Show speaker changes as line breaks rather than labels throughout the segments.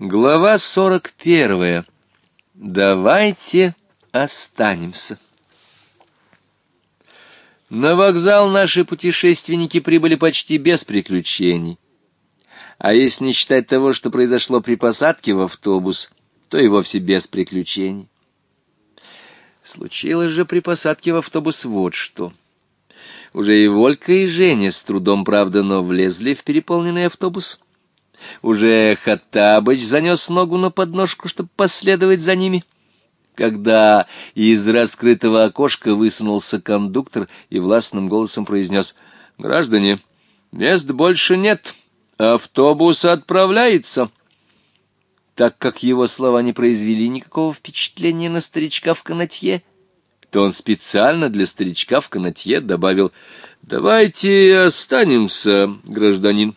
Глава 41. Давайте останемся. На вокзал наши путешественники прибыли почти без приключений. А если не считать того, что произошло при посадке в автобус, то и вовсе без приключений. Случилось же при посадке в автобус вот что. Уже и Волька, и Женя с трудом, правда, но влезли в переполненный автобус — уже Хаттабыч занес ногу на подножку, чтобы последовать за ними, когда из раскрытого окошка высунулся кондуктор и властным голосом произнес «Граждане, мест больше нет, автобус отправляется». Так как его слова не произвели никакого впечатления на старичка в канатье, то он специально для старичка в канатье добавил «Давайте останемся, гражданин».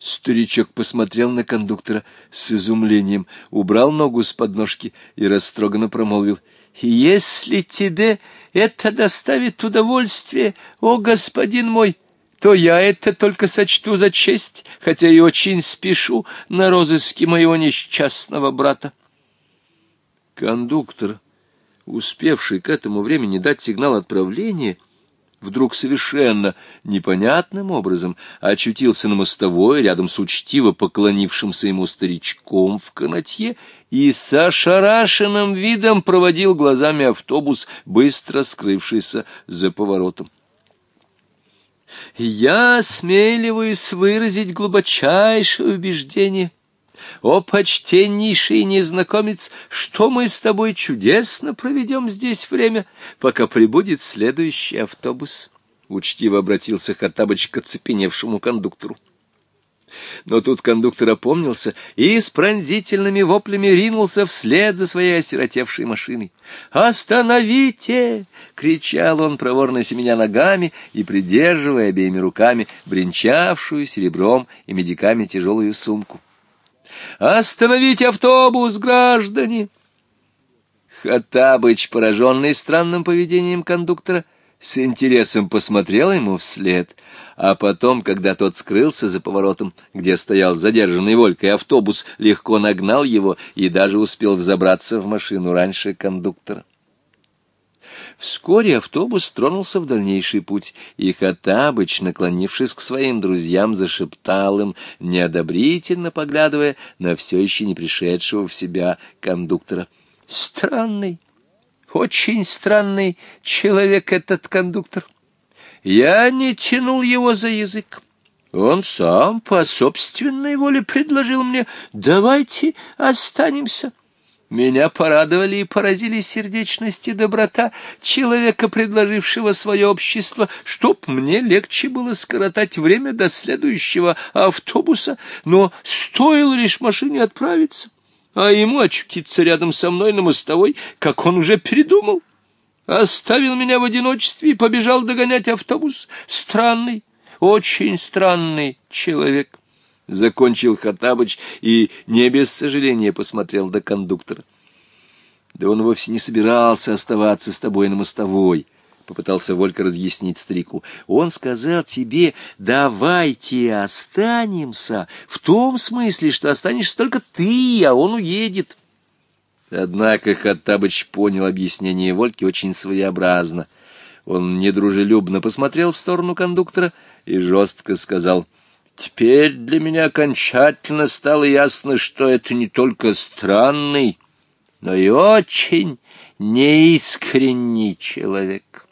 Старичок посмотрел на кондуктора с изумлением, убрал ногу с подножки и растроганно промолвил. «Если тебе это доставит удовольствие, о господин мой, то я это только сочту за честь, хотя и очень спешу на розыске моего несчастного брата». Кондуктор, успевший к этому времени дать сигнал отправления, — вдруг совершенно непонятным образом очутился на мостовой рядом с учтиво поклонившимся ему старичком в канатье и с ошарашенным видом проводил глазами автобус, быстро скрывшийся за поворотом. «Я смеливаюсь выразить глубочайшее убеждение», «О, почтеннейший незнакомец, что мы с тобой чудесно проведем здесь время, пока прибудет следующий автобус!» Учтиво обратился Хаттабыч к оцепеневшему кондуктору. Но тут кондуктор опомнился и с пронзительными воплями ринулся вслед за своей осиротевшей машиной. «Остановите!» — кричал он, проворно семеня ногами и придерживая обеими руками бренчавшую серебром и медиками тяжелую сумку. «Остановите автобус, граждане!» Хаттабыч, пораженный странным поведением кондуктора, с интересом посмотрел ему вслед, а потом, когда тот скрылся за поворотом, где стоял задержанный Волькой автобус, легко нагнал его и даже успел взобраться в машину раньше кондуктора. Вскоре автобус тронулся в дальнейший путь, и Хаттабыч, наклонившись к своим друзьям, зашептал им, неодобрительно поглядывая на все еще не пришедшего в себя кондуктора. «Странный, очень странный человек этот кондуктор. Я не тянул его за язык». Он сам по собственной воле предложил мне «давайте останемся». Меня порадовали и поразили сердечность и доброта человека, предложившего свое общество, чтоб мне легче было скоротать время до следующего автобуса, но стоило лишь машине отправиться, а ему очутиться рядом со мной на мостовой, как он уже передумал. Оставил меня в одиночестве и побежал догонять автобус. Странный, очень странный человек» закончил Хаттабыч и не без сожаления посмотрел до кондуктора. Да он вовсе не собирался оставаться с тобой на мостовой, попытался Волька разъяснить старику. Он сказал тебе: "Давайте останемся", в том смысле, что останешься только ты, а он уедет. Однако Хаттабыч понял объяснение Вольки очень своеобразно. Он недружелюбно посмотрел в сторону кондуктора и жестко сказал — Теперь для меня окончательно стало ясно, что это не только странный, но и очень неискренний человек».